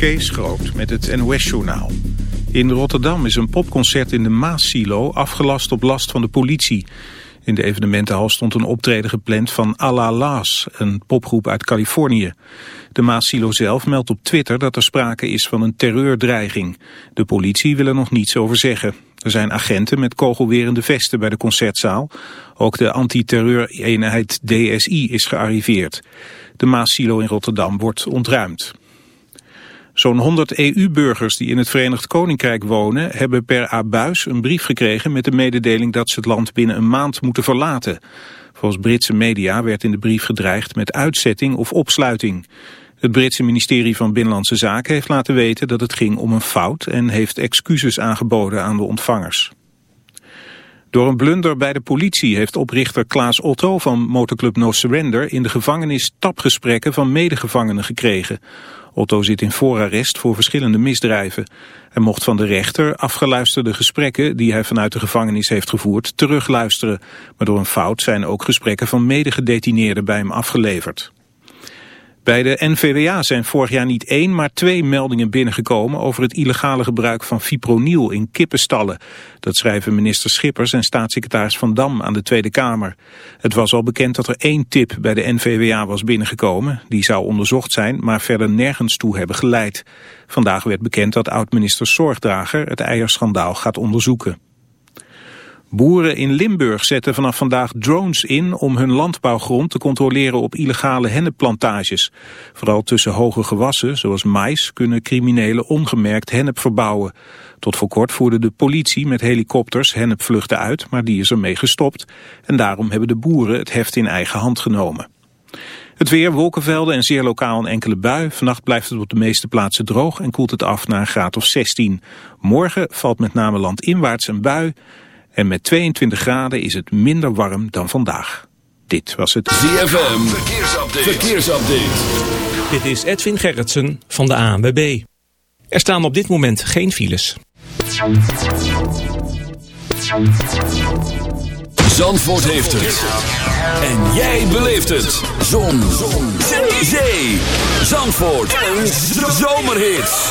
Kees Groot met het NOS-journaal. In Rotterdam is een popconcert in de Maas-silo afgelast op last van de politie. In de evenementenhal stond een optreden gepland van Alla Las, een popgroep uit Californië. De Maas-silo zelf meldt op Twitter dat er sprake is van een terreurdreiging. De politie wil er nog niets over zeggen. Er zijn agenten met kogelwerende vesten bij de concertzaal. Ook de antiterreureenheid DSI is gearriveerd. De Maas-silo in Rotterdam wordt ontruimd. Zo'n 100 EU-burgers die in het Verenigd Koninkrijk wonen... hebben per abuis een brief gekregen met de mededeling... dat ze het land binnen een maand moeten verlaten. Volgens Britse media werd in de brief gedreigd met uitzetting of opsluiting. Het Britse ministerie van Binnenlandse Zaken heeft laten weten dat het ging om een fout... en heeft excuses aangeboden aan de ontvangers. Door een blunder bij de politie heeft oprichter Klaas Otto van motorclub No Surrender in de gevangenis tapgesprekken van medegevangenen gekregen. Otto zit in voorarrest voor verschillende misdrijven. Hij mocht van de rechter afgeluisterde gesprekken die hij vanuit de gevangenis heeft gevoerd terugluisteren. Maar door een fout zijn ook gesprekken van medegedetineerden bij hem afgeleverd. Bij de NVWA zijn vorig jaar niet één, maar twee meldingen binnengekomen over het illegale gebruik van fipronil in kippenstallen. Dat schrijven minister Schippers en staatssecretaris Van Dam aan de Tweede Kamer. Het was al bekend dat er één tip bij de NVWA was binnengekomen. Die zou onderzocht zijn, maar verder nergens toe hebben geleid. Vandaag werd bekend dat oud-minister Zorgdrager het eierschandaal gaat onderzoeken. Boeren in Limburg zetten vanaf vandaag drones in om hun landbouwgrond te controleren op illegale hennepplantages. Vooral tussen hoge gewassen, zoals mais, kunnen criminelen ongemerkt hennep verbouwen. Tot voor kort voerde de politie met helikopters hennepvluchten uit, maar die is ermee gestopt. En daarom hebben de boeren het heft in eigen hand genomen. Het weer, wolkenvelden en zeer lokaal een enkele bui. Vannacht blijft het op de meeste plaatsen droog en koelt het af naar een graad of 16. Morgen valt met name landinwaarts een bui en met 22 graden is het minder warm dan vandaag. Dit was het ZFM Verkeersupdate. Verkeersupdate. Dit is Edwin Gerritsen van de ANWB. Er staan op dit moment geen files. Zandvoort heeft het. En jij beleeft het. Zon. Zon. Zee. Zandvoort. Een zomerhit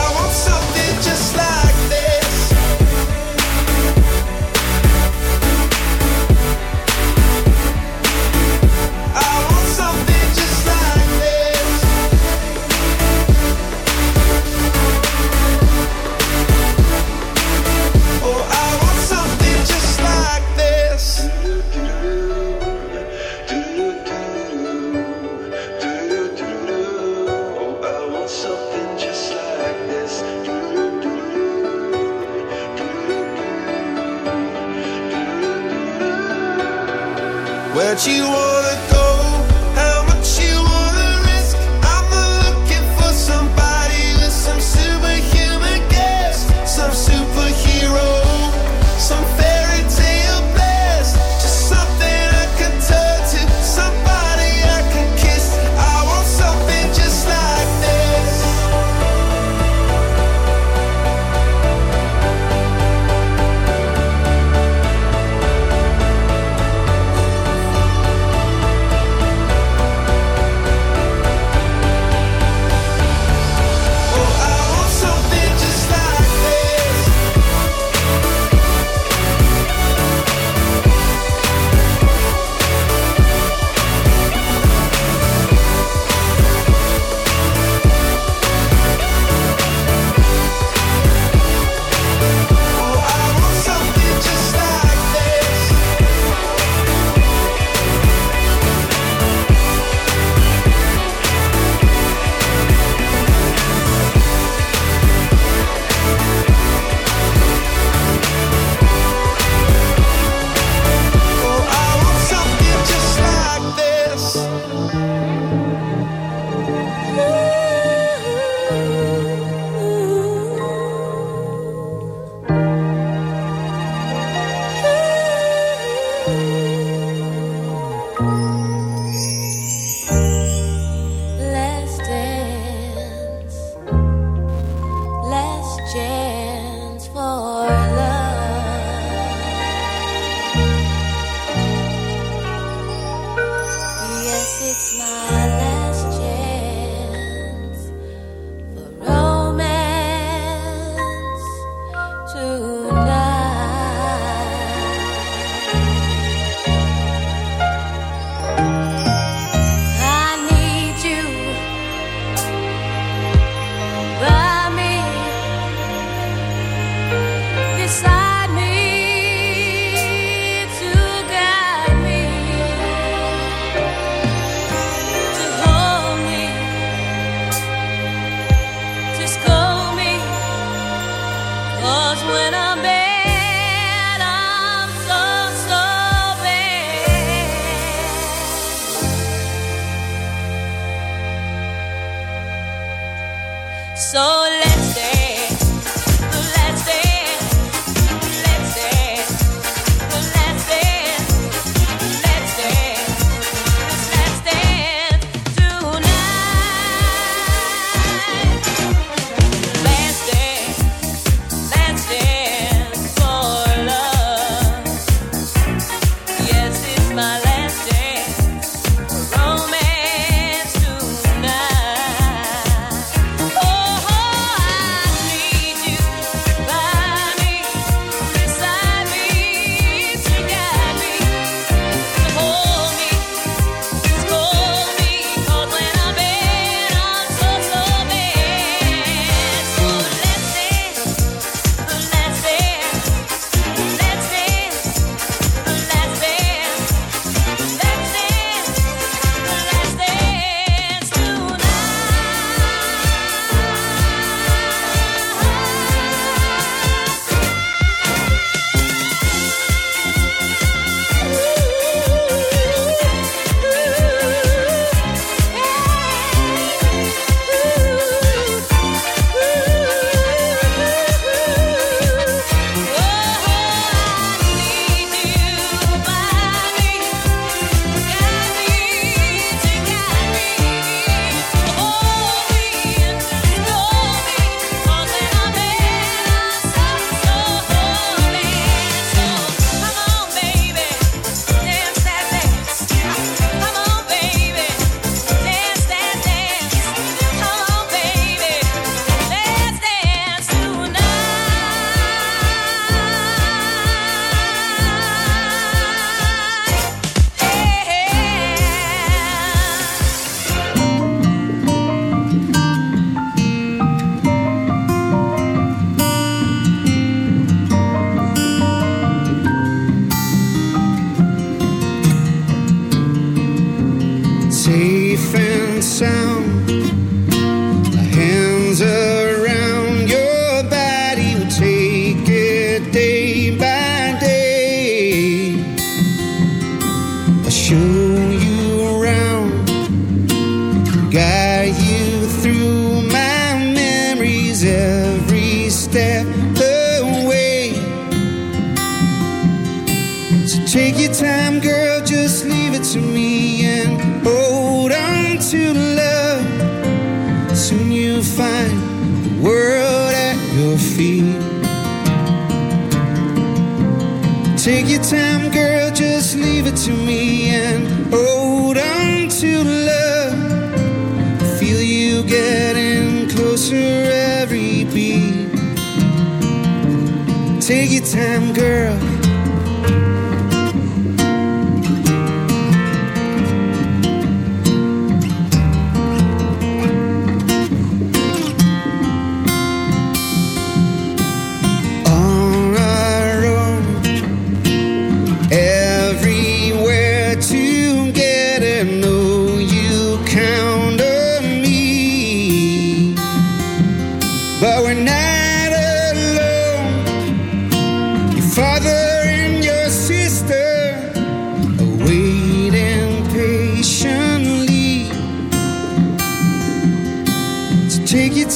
So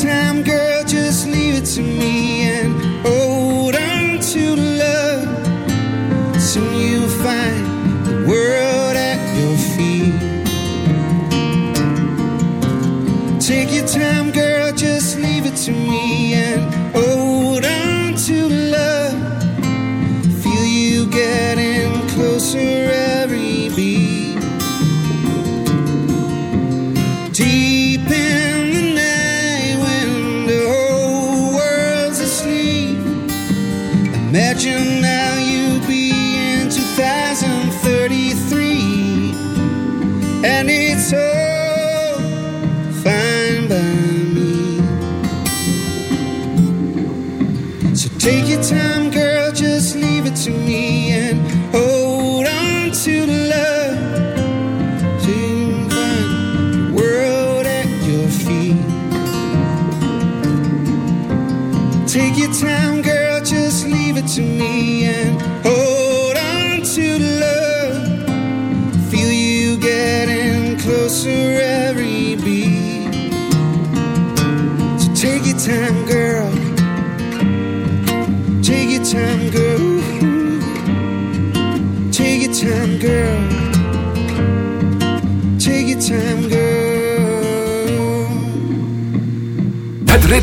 time, girl,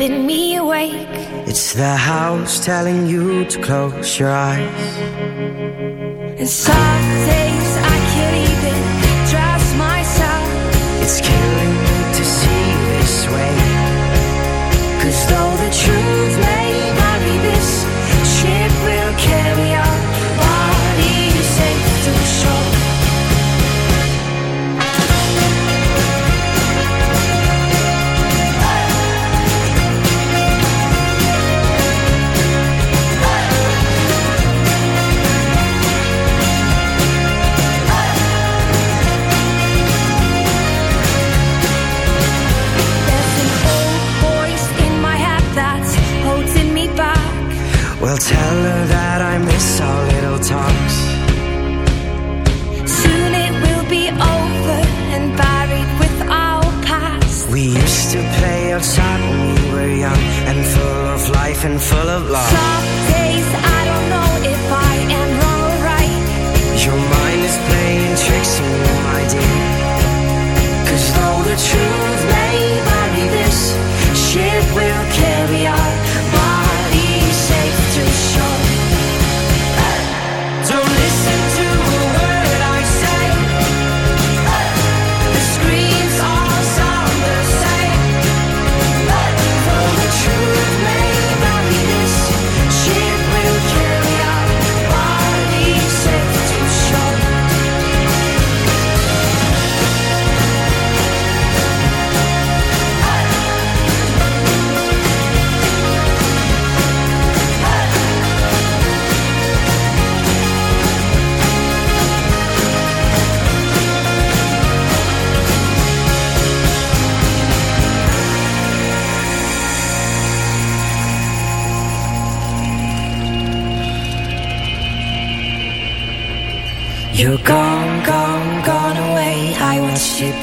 keeping me awake. It's the house telling you to close your eyes. And some days I can't even trust myself. It's killing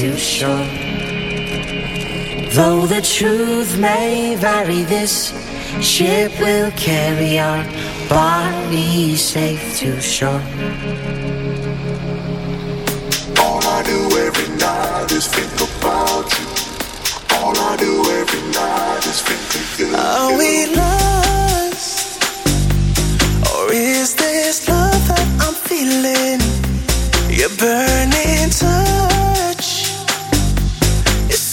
safe to shore. Though the truth may vary, this ship will carry our body safe to shore. All I do every night is think about you. All I do every night is think of you. Are we lost? Or is this love that I'm feeling? Your burning touch is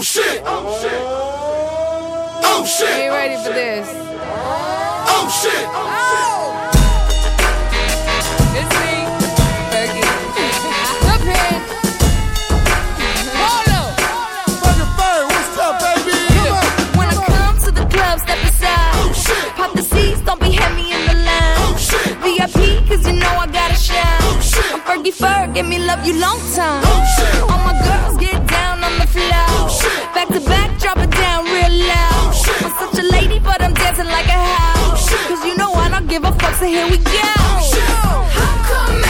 Oh shit! Oh shit! Oh shit! You ready for this? Oh shit! Oh. It's me. Fergie. Up here. Polo. What's up, baby? When I come to the club, step aside. Oh shit! Pop the seats, don't be heavy in the line. Oh, VIP, cause you know I gotta shine. Oh, I'm Fergie Ferg, give me love you long time. Oh shit! All my girls get floor. Back to back, drop it down real loud. I'm such a lady, but I'm dancing like a house. Cause you know I don't give a fuck, so here we go. How come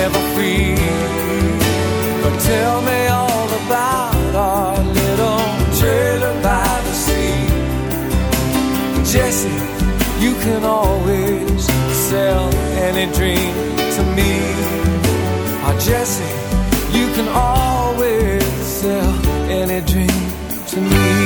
Never free. But tell me all about our little trailer by the sea. Jesse, you can always sell any dream to me. Oh, Jesse, you can always sell any dream to me.